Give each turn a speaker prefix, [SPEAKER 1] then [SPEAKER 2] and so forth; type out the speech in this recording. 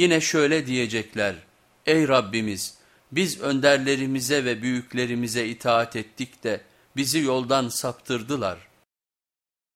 [SPEAKER 1] Yine şöyle diyecekler, ey Rabbimiz biz önderlerimize ve büyüklerimize itaat ettik de bizi yoldan saptırdılar.